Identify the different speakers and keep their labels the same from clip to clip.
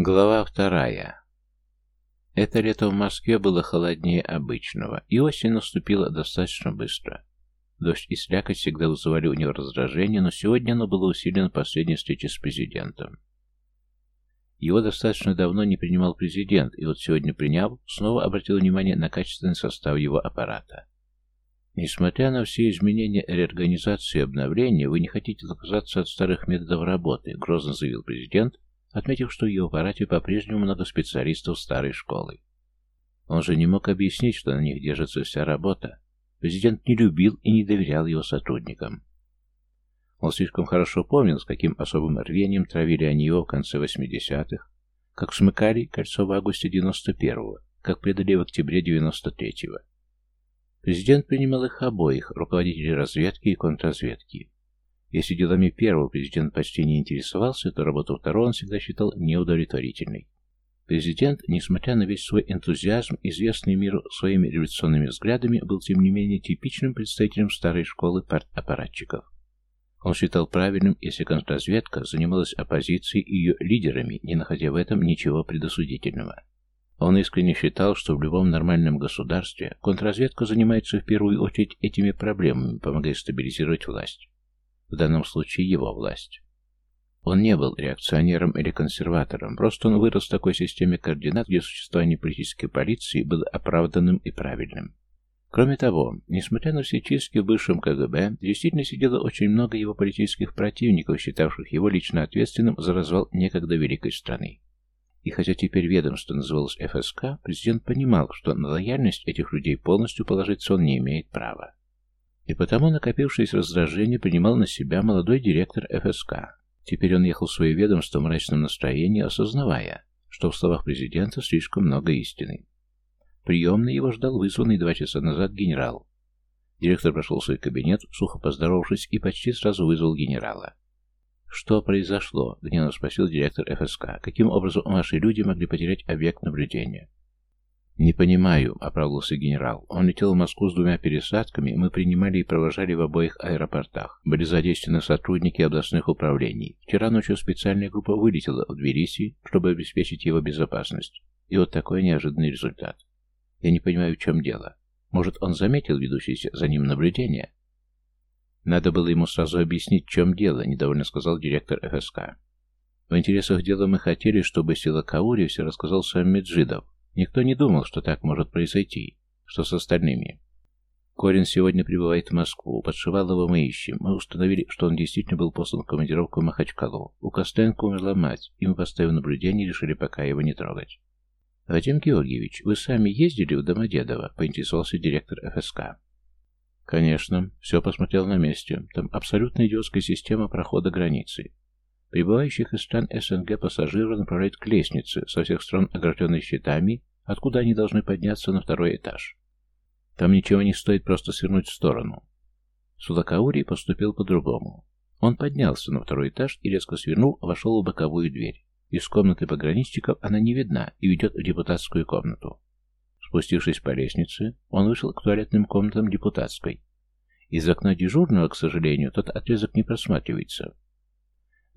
Speaker 1: Глава вторая. Это лето в Москве было холоднее обычного, и осень наступила достаточно быстро. Дождь и слякоть всегда вызывали у него раздражение, но сегодня оно было усилено последней встречи с президентом. Его достаточно давно не принимал президент, и вот сегодня приняв, снова обратил внимание на качественный состав его аппарата. Несмотря на все изменения реорганизации и обновления, вы не хотите отказаться от старых методов работы, грозно заявил президент, Отметив, что в его аппарате по-прежнему много специалистов старой школы. Он же не мог объяснить, что на них держится вся работа. Президент не любил и не доверял его сотрудникам. Он слишком хорошо помнил, с каким особым рвением травили они его в конце 80-х, как смыкали кольцо в августе 91-го, как предали в октябре 93-го. Президент принимал их обоих, руководителей разведки и контрразведки. Если делами первого президент почти не интересовался, то работу второго он всегда считал неудовлетворительной. Президент, несмотря на весь свой энтузиазм, известный миру своими революционными взглядами, был тем не менее типичным представителем старой школы партаппаратчиков. Он считал правильным, если контрразведка занималась оппозицией и ее лидерами, не находя в этом ничего предосудительного. Он искренне считал, что в любом нормальном государстве контрразведка занимается в первую очередь этими проблемами, помогая стабилизировать власть. В данном случае его власть. Он не был реакционером или консерватором, просто он вырос в такой системе координат, где существование политической полиции было оправданным и правильным. Кроме того, несмотря на все чистки в бывшем КГБ, действительно сидело очень много его политических противников, считавших его лично ответственным за развал некогда великой страны. И хотя теперь ведомство называлось ФСК, президент понимал, что на лояльность этих людей полностью положиться он не имеет права. И потому накопившееся раздражение принимал на себя молодой директор ФСК. Теперь он ехал в свое ведомство в мрачном настроении, осознавая, что в словах президента слишком много истины. Приемный его ждал вызванный два часа назад генерал. Директор прошел в свой кабинет, сухо поздоровавшись, и почти сразу вызвал генерала. «Что произошло?» — гневно спросил директор ФСК. «Каким образом наши люди могли потерять объект наблюдения?» Не понимаю, оправдывался генерал. Он летел в Москву с двумя пересадками, мы принимали и провожали в обоих аэропортах. Были задействованы сотрудники областных управлений. Вчера ночью специальная группа вылетела в Тбилиси, чтобы обеспечить его безопасность. И вот такой неожиданный результат. Я не понимаю, в чем дело. Может, он заметил ведущееся за ним наблюдение? Надо было ему сразу объяснить, в чем дело, недовольно сказал директор ФСК. В интересах дела мы хотели, чтобы Силакаури все рассказал сам Меджидов, Никто не думал, что так может произойти. Что с остальными? Корин сегодня прибывает в Москву. Подшивалова мы ищем. Мы установили, что он действительно был послан в командировку в Махачкалу. У Костенко умерла мать, и мы поставив наблюдение, решили пока его не трогать. «Вадим Георгиевич, вы сами ездили в Домодедово?» – поинтересовался директор ФСК. «Конечно. Все посмотрел на месте. Там абсолютно идиотская система прохода границы. Прибывающих из стран СНГ пассажиров направляют к лестнице, со всех сторон огражденной щитами, Откуда они должны подняться на второй этаж? Там ничего не стоит просто свернуть в сторону. Судакаури поступил по-другому. Он поднялся на второй этаж и резко свернул, вошел в боковую дверь. Из комнаты пограничников она не видна и ведет в депутатскую комнату. Спустившись по лестнице, он вышел к туалетным комнатам депутатской. Из окна дежурного, к сожалению, тот отрезок не просматривается.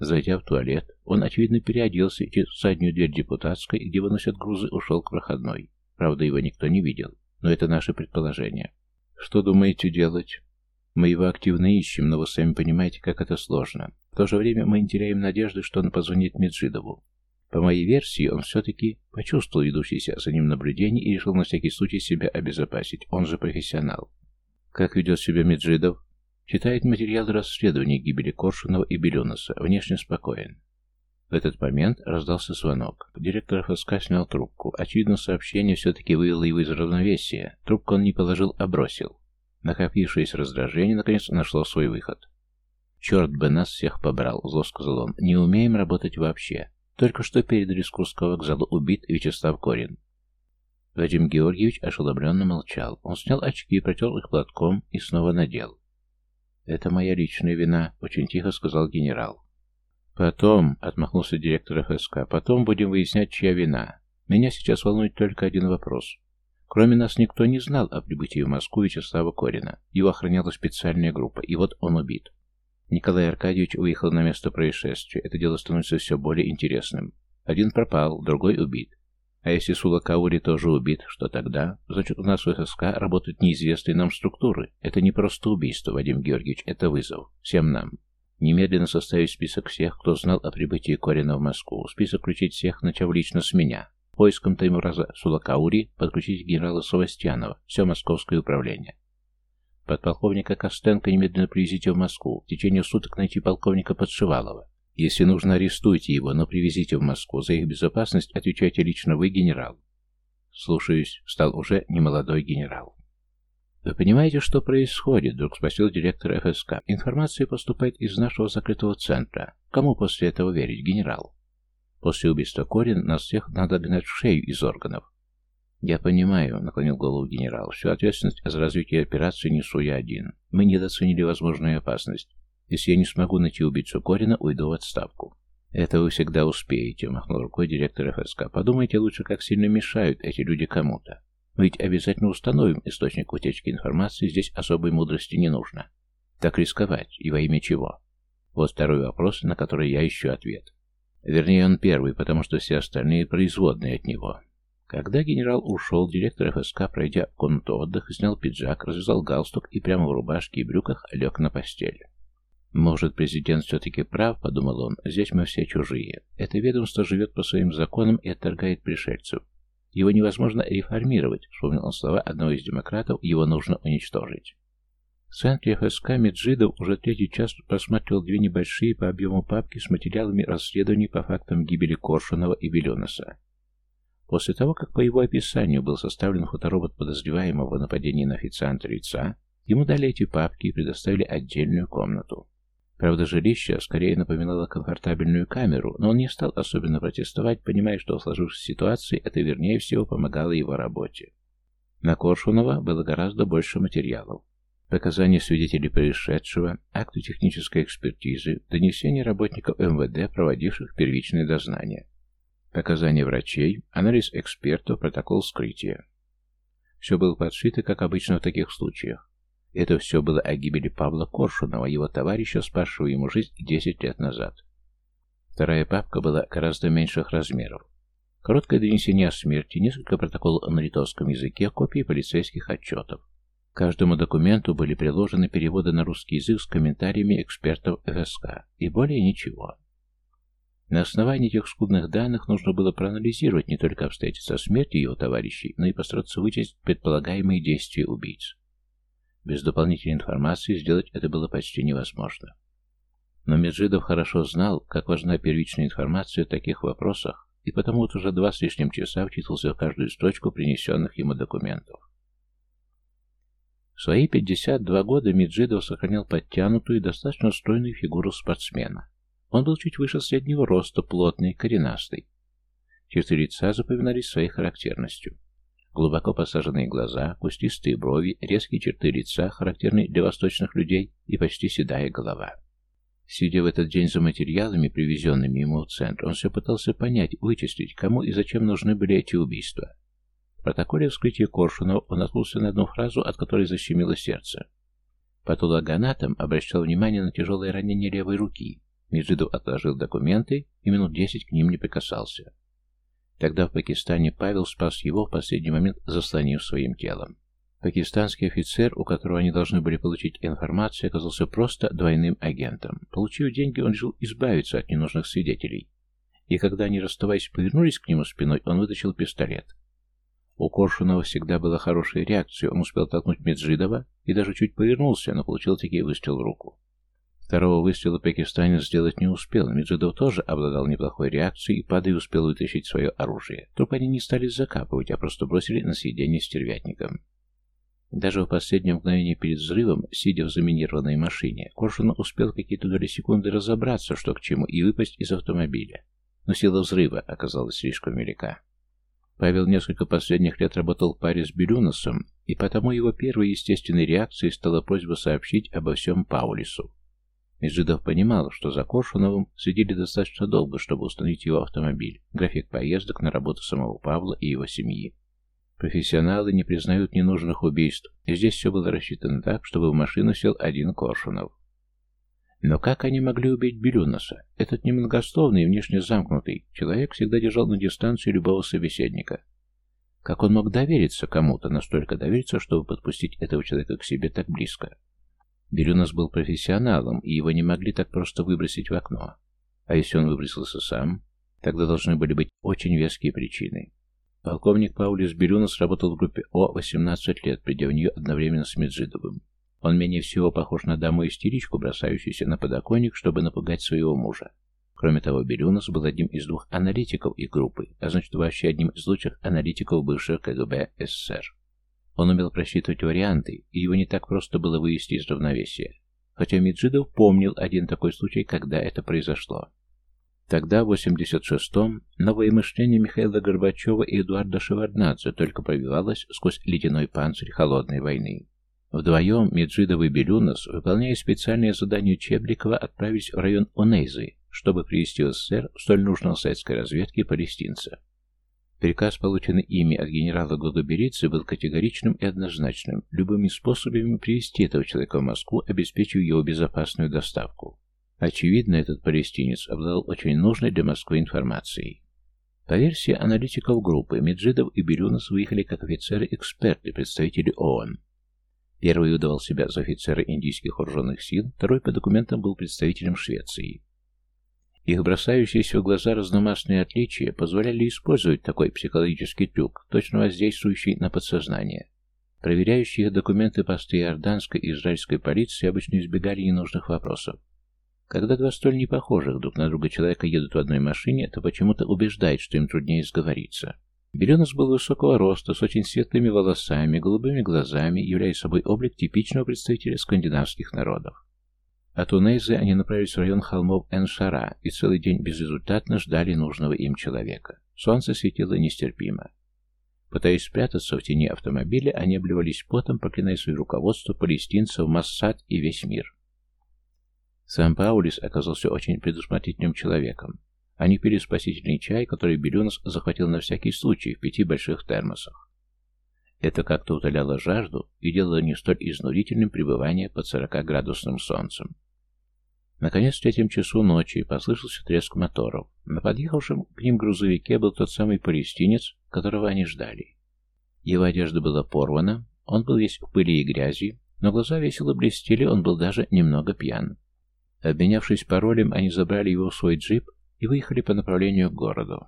Speaker 1: Зайдя в туалет, он, очевидно, переоделся через заднюю дверь депутатской, где выносят грузы, ушел к проходной. Правда, его никто не видел, но это наше предположение. Что думаете делать? Мы его активно ищем, но вы сами понимаете, как это сложно. В то же время мы не теряем надежды, что он позвонит Меджидову. По моей версии, он все-таки почувствовал ведущийся за ним наблюдение и решил на всякий случай себя обезопасить. Он же профессионал. Как ведет себя Меджидов? Читает материалы расследования гибели Коршунова и Беленоса, внешне спокоен. В этот момент раздался звонок. Директор ФСК снял трубку. Очевидно, сообщение все-таки вывело его из равновесия. Трубку он не положил, а бросил. Накопившееся раздражение, наконец, нашло свой выход. «Черт бы нас всех побрал», — зло сказал он. «Не умеем работать вообще. Только что перед с Курского вокзала убит Вячеслав Корин». Вадим Георгиевич ошеломленно молчал. Он снял очки, протер их платком и снова надел. Это моя личная вина, очень тихо сказал генерал. Потом, отмахнулся директор ФСК, потом будем выяснять, чья вина. Меня сейчас волнует только один вопрос. Кроме нас никто не знал о прибытии в Москву Вячеслава Корина. Его охраняла специальная группа, и вот он убит. Николай Аркадьевич уехал на место происшествия. Это дело становится все более интересным. Один пропал, другой убит. А если Сулакаури тоже убит, что тогда? Значит, у нас в ССК работают неизвестные нам структуры. Это не просто убийство, Вадим Георгиевич, это вызов. Всем нам. Немедленно составить список всех, кто знал о прибытии Корина в Москву. Список включить всех, начав лично с меня. Поиском Таймураза Сулакаури подключить генерала Савастьянова, все московское управление. Подполковника Костенко немедленно привезите в Москву. В течение суток найти полковника Подшивалова. Если нужно, арестуйте его, но привезите в Москву. За их безопасность отвечаете лично вы, генерал. Слушаюсь, стал уже немолодой генерал. Вы понимаете, что происходит? Вдруг спросил директор ФСК. Информация поступает из нашего закрытого центра. Кому после этого верить, генерал? После убийства Корин нас всех надо гнать шею из органов. «Я понимаю», — наклонил голову генерал, — «всю ответственность за развитие операции несу я один. Мы недооценили возможную опасность. Если я не смогу найти убийцу Корина, уйду в отставку. Это вы всегда успеете, махнул рукой директор ФСК. Подумайте лучше, как сильно мешают эти люди кому-то. Ведь обязательно установим источник утечки информации, здесь особой мудрости не нужно. Так рисковать, и во имя чего? Вот второй вопрос, на который я ищу ответ. Вернее, он первый, потому что все остальные производные от него. Когда генерал ушел, директор ФСК, пройдя комнату отдыха, снял пиджак, развязал галстук и прямо в рубашке и брюках лег на постель. Может, президент все-таки прав, подумал он, здесь мы все чужие. Это ведомство живет по своим законам и отторгает пришельцев. Его невозможно реформировать, вспомнил он слова одного из демократов, его нужно уничтожить. В центре ФСК Меджидов уже третий час просматривал две небольшие по объему папки с материалами расследований по фактам гибели Коршунова и Беленоса. После того, как по его описанию был составлен фоторобот подозреваемого в нападении на официанта лица, ему дали эти папки и предоставили отдельную комнату. Правда, жилище, а скорее, напоминало комфортабельную камеру, но он не стал особенно протестовать, понимая, что в сложившейся ситуации это, вернее всего, помогало его работе. На Коршунова было гораздо больше материалов. Показания свидетелей происшедшего, акты технической экспертизы, донесения работников МВД, проводивших первичные дознания. Показания врачей, анализ экспертов, протокол вскрытия. Все было подшито, как обычно в таких случаях. Это все было о гибели Павла Коршунова, его товарища, спасшего ему жизнь 10 лет назад. Вторая папка была гораздо меньших размеров. Короткое донесение о смерти, несколько протоколов на литовском языке, копии полицейских отчетов. К каждому документу были приложены переводы на русский язык с комментариями экспертов ФСК и более ничего. На основании этих скудных данных нужно было проанализировать не только обстоятельства смерти его товарищей, но и постараться вычесть предполагаемые действия убийц. Без дополнительной информации сделать это было почти невозможно. Но Меджидов хорошо знал, как важна первичная информация в таких вопросах, и потому вот уже два с лишним часа вчитывался в каждую строчку принесенных ему документов. В свои 52 года Меджидов сохранял подтянутую и достаточно стройную фигуру спортсмена. Он был чуть выше среднего роста, плотный, коренастый. Черты лица запоминались своей характерностью. Глубоко посаженные глаза, кустистые брови, резкие черты лица, характерные для восточных людей и почти седая голова. Сидя в этот день за материалами, привезенными ему в центр, он все пытался понять, вычислить, кому и зачем нужны были эти убийства. В протоколе вскрытия Коршунова он наткнулся на одну фразу, от которой защемило сердце. Патологоанатом обращал внимание на тяжелое ранение левой руки. Меджидов отложил документы и минут десять к ним не прикасался. Тогда в Пакистане Павел спас его в последний момент, заслонив своим телом. Пакистанский офицер, у которого они должны были получить информацию, оказался просто двойным агентом. Получив деньги, он решил избавиться от ненужных свидетелей. И когда они, расставаясь, повернулись к нему спиной, он вытащил пистолет. У Коршунова всегда была хорошая реакция, он успел толкнуть Меджидова и даже чуть повернулся, но получил таки выстрел в руку. Второго выстрела пакистанец сделать не успел, Меджидов тоже обладал неплохой реакцией и падая успел вытащить свое оружие. Труп они не стали закапывать, а просто бросили на съедение стервятником. Даже в последнем мгновении перед взрывом, сидя в заминированной машине, Коршун успел какие-то доли секунды разобраться, что к чему, и выпасть из автомобиля. Но сила взрыва оказалась слишком велика. Павел несколько последних лет работал в паре с Белюносом, и потому его первой естественной реакцией стала просьба сообщить обо всем Паулису. Межидов понимал, что за Коршуновым следили достаточно долго, чтобы установить его автомобиль, график поездок на работу самого Павла и его семьи. Профессионалы не признают ненужных убийств, и здесь все было рассчитано так, чтобы в машину сел один Коршунов. Но как они могли убить Белюнаса? Этот немногословный и внешне замкнутый человек всегда держал на дистанции любого собеседника. Как он мог довериться кому-то, настолько довериться, чтобы подпустить этого человека к себе так близко? Берюнос был профессионалом, и его не могли так просто выбросить в окно. А если он выбросился сам, тогда должны были быть очень веские причины. Полковник Паулис Берюнос работал в группе О 18 лет, придя в нее одновременно с Меджидовым. Он менее всего похож на даму-истеричку, бросающуюся на подоконник, чтобы напугать своего мужа. Кроме того, Берюнос был одним из двух аналитиков их группы, а значит вообще одним из лучших аналитиков бывшего КГБ СССР. Он умел просчитывать варианты, и его не так просто было вывести из равновесия. Хотя Меджидов помнил один такой случай, когда это произошло. Тогда, в 86-м, новое мышление Михаила Горбачева и Эдуарда Шеварднадзе только пробивалось сквозь ледяной панцирь холодной войны. Вдвоем Меджидов и Белюнос, выполняя специальное задание Чебрикова, отправились в район Унейзы, чтобы привести в СССР столь нужного советской разведки палестинца. Приказ, полученный ими от генерала Гогоберицы, был категоричным и однозначным. Любыми способами привести этого человека в Москву, обеспечив его безопасную доставку. Очевидно, этот палестинец обладал очень нужной для Москвы информацией. По версии аналитиков группы, Меджидов и Бирюнос выехали как офицеры-эксперты, представители ООН. Первый удавал себя за офицера индийских вооруженных сил, второй по документам был представителем Швеции. Их бросающиеся в глаза разномастные отличия позволяли использовать такой психологический трюк, точно воздействующий на подсознание. Проверяющие документы посты иорданской и израильской полиции обычно избегали ненужных вопросов. Когда два столь непохожих друг на друга человека едут в одной машине, это почему-то убеждает, что им труднее сговориться. Беленос был высокого роста, с очень светлыми волосами, голубыми глазами, являя собой облик типичного представителя скандинавских народов. А Тунезе они направились в район холмов Эншара и целый день безрезультатно ждали нужного им человека. Солнце светило нестерпимо. Пытаясь спрятаться в тени автомобиля, они обливались потом, проклиная свое руководство палестинцев, Массад и весь мир. Сам Паулис оказался очень предусмотрительным человеком. Они пили спасительный чай, который Белюнос захватил на всякий случай в пяти больших термосах. Это как-то утоляло жажду и делало не столь изнурительным пребывание под 40-градусным солнцем. Наконец, в третьем часу ночи послышался треск моторов. На подъехавшем к ним грузовике был тот самый палестинец, которого они ждали. Его одежда была порвана, он был весь в пыли и грязи, но глаза весело блестели, он был даже немного пьян. Обменявшись паролем, они забрали его в свой джип и выехали по направлению к городу.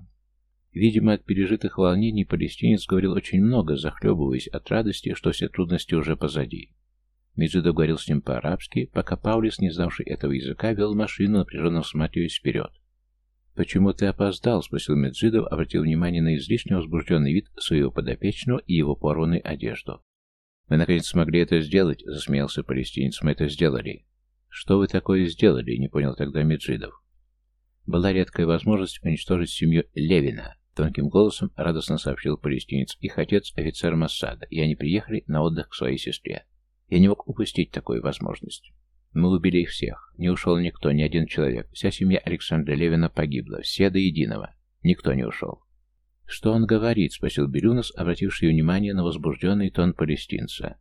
Speaker 1: Видимо, от пережитых волнений палестинец говорил очень много, захлебываясь от радости, что все трудности уже позади. Мизудо говорил с ним по-арабски, пока Паулис, не знавший этого языка, вел машину, напряженно всматриваясь вперед. «Почему ты опоздал?» — спросил Меджидов, обратил внимание на излишне возбужденный вид своего подопечного и его порванную одежду. «Мы, наконец, смогли это сделать», — засмеялся палестинец. «Мы это сделали». «Что вы такое сделали?» — не понял тогда Меджидов. Была редкая возможность уничтожить семью Левина. Тонким голосом радостно сообщил палестинец. Их отец — офицер Массада, и они приехали на отдых к своей сестре. Я не мог упустить такую возможность. Мы убили их всех. Не ушел никто, ни один человек. Вся семья Александра Левина погибла. Все до единого. Никто не ушел. «Что он говорит?» — спросил Бирюнос, обративший внимание на возбужденный тон палестинца.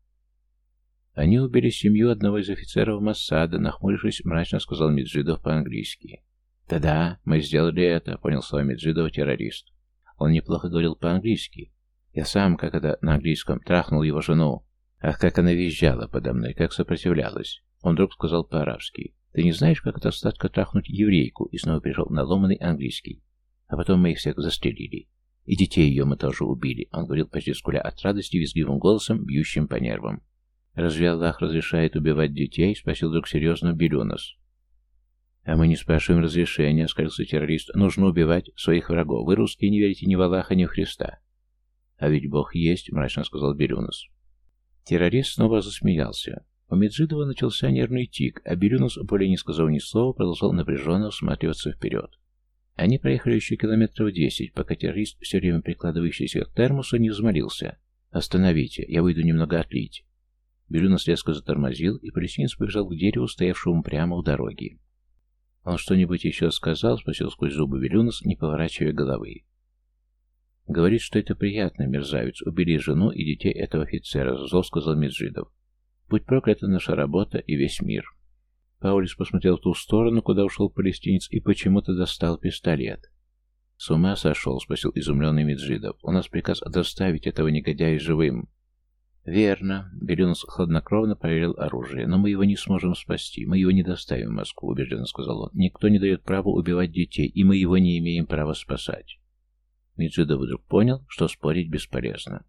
Speaker 1: «Они убили семью одного из офицеров Массада», — нахмурившись, мрачно сказал Меджидов по-английски. «Да-да, мы сделали это», — понял слова Меджидова террорист. Он неплохо говорил по-английски. Я сам, как это на английском, трахнул его жену. Ах, как она визжала подо мной, как сопротивлялась. Он вдруг сказал по-арабски. Ты не знаешь, как это сладко трахнуть еврейку? И снова пришел на ломанный английский. А потом мы их всех застрелили. И детей ее мы тоже убили. Он говорил почти скуля от радости, визгливым голосом, бьющим по нервам. «Разве Аллах разрешает убивать детей?» — спросил друг серьезно Белюнос. А мы не спрашиваем разрешения, скользкий террорист. Нужно убивать своих врагов. Вы, русские, не верите ни в Аллаха, ни в Христа. А ведь Бог есть, мрачно сказал Берюнус. Террорист снова засмеялся. У Меджидова начался нервный тик, а Берюнус, более не сказав ни слова, продолжал напряженно всматриваться вперед. Они проехали еще километров десять, пока террорист, все время прикладывающийся к термосу, не взмолился. «Остановите, я выйду немного отлить». Берюнус резко затормозил, и палестинец побежал к дереву, стоявшему прямо у дороги. «Он что-нибудь еще сказал?» — спросил сквозь зубы Велюнос, не поворачивая головы. «Говорит, что это приятно, мерзавец. Убили жену и детей этого офицера», — зло сказал Меджидов. «Будь проклята наша работа и весь мир». Паулис посмотрел в ту сторону, куда ушел палестинец, и почему-то достал пистолет. «С ума сошел?» — спросил изумленный Меджидов. «У нас приказ доставить этого негодяя живым. Верно. Белена хладнокровно проверил оружие. Но мы его не сможем спасти. Мы его не доставим в Москву, убежденно сказал он. Никто не дает права убивать детей, и мы его не имеем права спасать. Мицудо вдруг понял, что спорить бесполезно.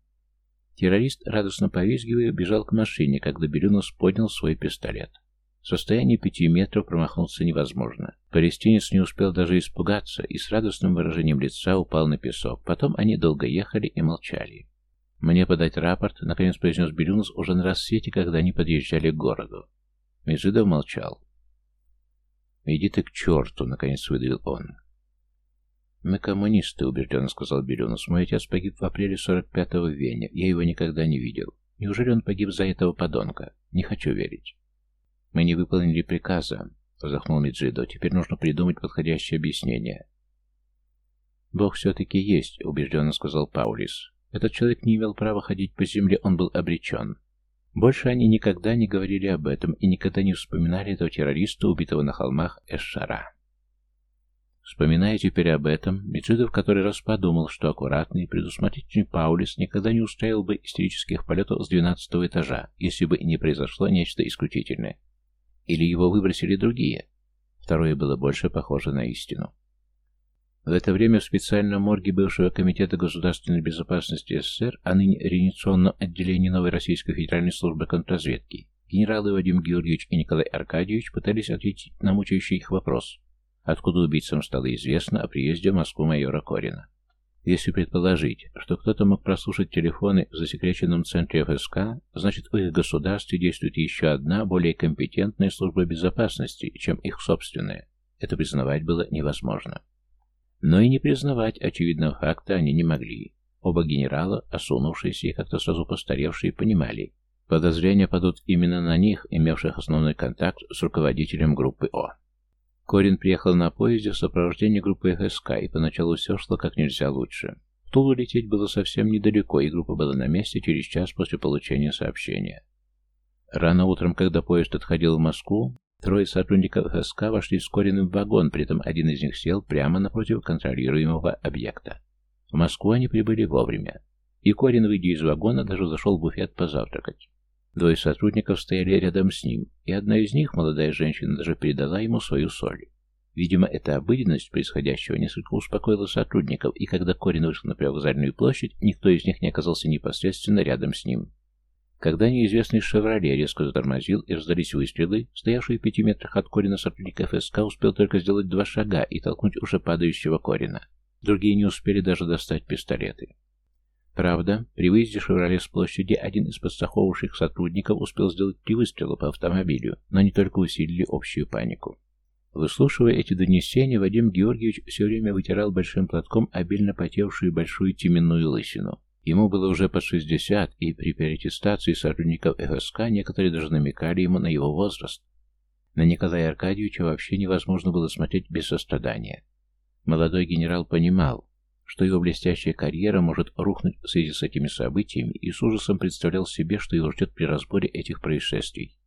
Speaker 1: Террорист, радостно повизгивая, бежал к машине, когда Белюнус поднял свой пистолет. Состояние пяти метров промахнуться невозможно. Палестинец не успел даже испугаться и с радостным выражением лица упал на песок. Потом они долго ехали и молчали. Мне подать рапорт, наконец произнес Бирюнс уже на рассвете, когда они подъезжали к городу. Межидов молчал. «Иди ты к черту!» — наконец выдавил он. «Мы коммунисты», — убежденно сказал Бирюнус. «Мой отец погиб в апреле 45-го в Вене. Я его никогда не видел. Неужели он погиб за этого подонка? Не хочу верить». «Мы не выполнили приказа», — вздохнул Миджидо. «Теперь нужно придумать подходящее объяснение». «Бог все-таки есть», — убежденно сказал Паулис. Этот человек не имел права ходить по земле, он был обречен. Больше они никогда не говорили об этом и никогда не вспоминали этого террориста, убитого на холмах Эшшара. Вспоминая теперь об этом, Мицидов который раз подумал, что аккуратный и предусмотрительный Паулис никогда не устраивал бы истерических полетов с 12 этажа, если бы не произошло нечто исключительное. Или его выбросили другие. Второе было больше похоже на истину. В это время в специальном морге бывшего комитета государственной безопасности СССР, а ныне реанимационном отделении Новой Российской Федеральной службы контрразведки, генералы Вадим Георгиевич и Николай Аркадьевич пытались ответить на мучающий их вопрос, откуда убийцам стало известно о приезде в Москву майора Корина. Если предположить, что кто-то мог прослушать телефоны в засекреченном центре ФСК, значит в их государстве действует еще одна, более компетентная служба безопасности, чем их собственная. Это признавать было невозможно но и не признавать очевидного факта они не могли. Оба генерала, осунувшиеся и как-то сразу постаревшие, понимали. Подозрения падут именно на них, имевших основной контакт с руководителем группы О. Корин приехал на поезде в сопровождении группы ХСК, и поначалу все шло как нельзя лучше. В Тулу лететь было совсем недалеко, и группа была на месте через час после получения сообщения. Рано утром, когда поезд отходил в Москву, Трое сотрудников СК вошли вскоре в вагон, при этом один из них сел прямо напротив контролируемого объекта. В Москву они прибыли вовремя. И Корин, выйдя из вагона, даже зашел в буфет позавтракать. Двое сотрудников стояли рядом с ним, и одна из них, молодая женщина, даже передала ему свою соль. Видимо, эта обыденность происходящего несколько успокоила сотрудников, и когда Корин вышел на привокзальную площадь, никто из них не оказался непосредственно рядом с ним. Когда неизвестный Шевроле резко затормозил и раздались выстрелы, стоявший в пяти метрах от Корина сотрудник ФСК успел только сделать два шага и толкнуть уже падающего Корина. Другие не успели даже достать пистолеты. Правда, при выезде «Шевроле» с площади один из подстраховавших сотрудников успел сделать три выстрела по автомобилю, но они только усилили общую панику. Выслушивая эти донесения, Вадим Георгиевич все время вытирал большим платком обильно потевшую большую теменную лысину. Ему было уже под 60, и при перетестации сотрудников ФСК некоторые даже намекали ему на его возраст. На Николая Аркадьевича вообще невозможно было смотреть без сострадания. Молодой генерал понимал, что его блестящая карьера может рухнуть в связи с этими событиями, и с ужасом представлял себе, что его ждет при разборе этих происшествий.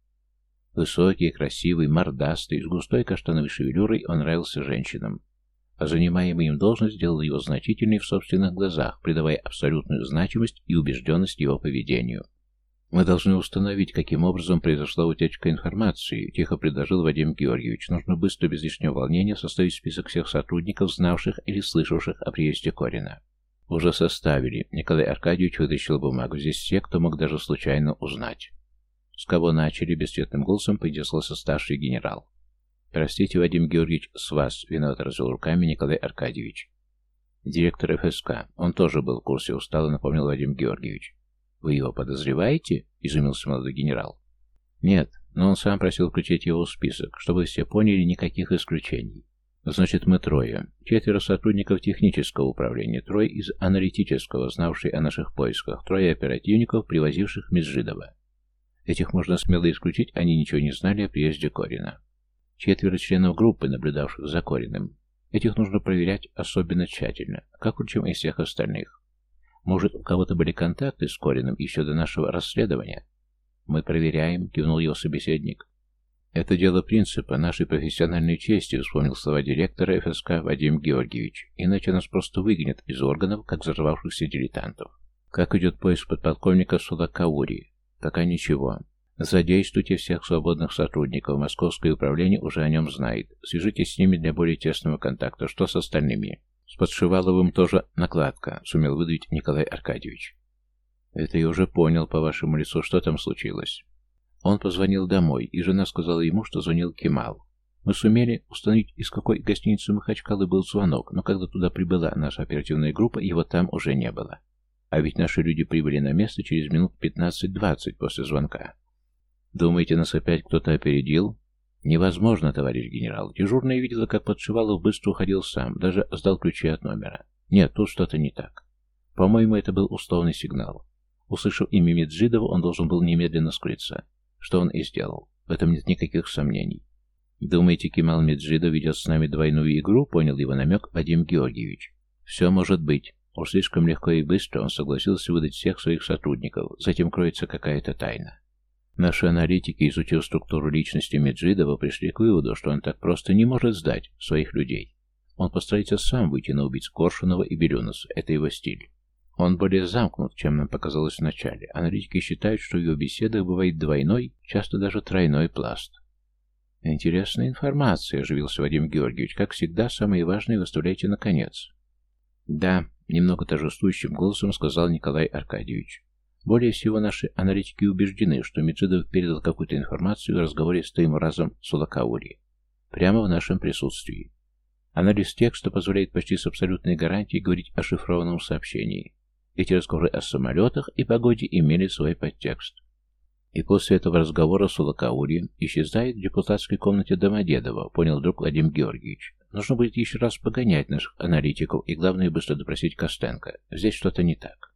Speaker 1: Высокий, красивый, мордастый, с густой каштановой шевелюрой он нравился женщинам а занимаемая им должность делал его значительной в собственных глазах, придавая абсолютную значимость и убежденность его поведению. «Мы должны установить, каким образом произошла утечка информации», – тихо предложил Вадим Георгиевич. «Нужно быстро, без лишнего волнения, составить список всех сотрудников, знавших или слышавших о приезде Корина». «Уже составили». Николай Аркадьевич вытащил бумагу. «Здесь все, кто мог даже случайно узнать». «С кого начали?» – бесцветным голосом поинтересовался старший генерал. Простите, Вадим Георгиевич, с вас, виноват развел руками Николай Аркадьевич. Директор ФСК, он тоже был в курсе устало, напомнил Вадим Георгиевич. Вы его подозреваете? Изумился молодой генерал. Нет, но он сам просил включить его в список, чтобы все поняли никаких исключений. Значит, мы трое. Четверо сотрудников технического управления, трое из аналитического, знавшие о наших поисках, трое оперативников, привозивших Мизжидова. Этих можно смело исключить, они ничего не знали о приезде Корина. Четверо членов группы, наблюдавших за Кориным. Этих нужно проверять особенно тщательно, как, впрочем, и всех остальных. Может, у кого-то были контакты с Кориным еще до нашего расследования? Мы проверяем, кивнул его собеседник. Это дело принципа нашей профессиональной чести, вспомнил слова директора ФСК Вадим Георгиевич, иначе нас просто выгонят из органов, как взорвавшихся дилетантов. Как идет поиск подполковника Судакаури? Пока ничего. Надеюсь, что всех свободных сотрудников Московское управление уже о нем знает. Свяжитесь с ними для более тесного контакта. Что с остальными? С Подшиваловым тоже накладка, сумел выдавить Николай Аркадьевич. Это я уже понял по вашему лицу, что там случилось. Он позвонил домой, и жена сказала ему, что звонил Кемал. Мы сумели установить, из какой гостиницы Махачкалы был звонок, но когда туда прибыла наша оперативная группа, его там уже не было. А ведь наши люди прибыли на место через минут 15-20 после звонка. Думаете, нас опять кто-то опередил? Невозможно, товарищ генерал. Дежурный видела, как Подшивалов быстро уходил сам, даже сдал ключи от номера. Нет, тут что-то не так. По-моему, это был условный сигнал. Услышав имя Меджидова, он должен был немедленно скрыться. Что он и сделал. В этом нет никаких сомнений. Думаете, Кемал Меджидов ведет с нами двойную игру? Понял его намек Вадим Георгиевич. Все может быть. Уж слишком легко и быстро он согласился выдать всех своих сотрудников. Затем кроется какая-то тайна. Наши аналитики, изучив структуру личности Меджидова, пришли к выводу, что он так просто не может сдать своих людей. Он постарается сам выйти на убийц Коршунова и Белюнаса, это его стиль. Он более замкнут, чем нам показалось вначале. Аналитики считают, что в его беседах бывает двойной, часто даже тройной пласт. Интересная информация, оживился Вадим Георгиевич. Как всегда, самые важные выставляйте наконец. Да, немного торжествующим голосом сказал Николай Аркадьевич. Более всего, наши аналитики убеждены, что Меджидов передал какую-то информацию в разговоре с Тейму Разом Сулакаури, прямо в нашем присутствии. Анализ текста позволяет почти с абсолютной гарантией говорить о шифрованном сообщении. Эти разговоры о самолетах и погоде имели свой подтекст. И после этого разговора с Улакаури исчезает в депутатской комнате Домодедова, понял друг Владимир Георгиевич. Нужно будет еще раз погонять наших аналитиков и, главное, быстро допросить Костенко. Здесь что-то не так.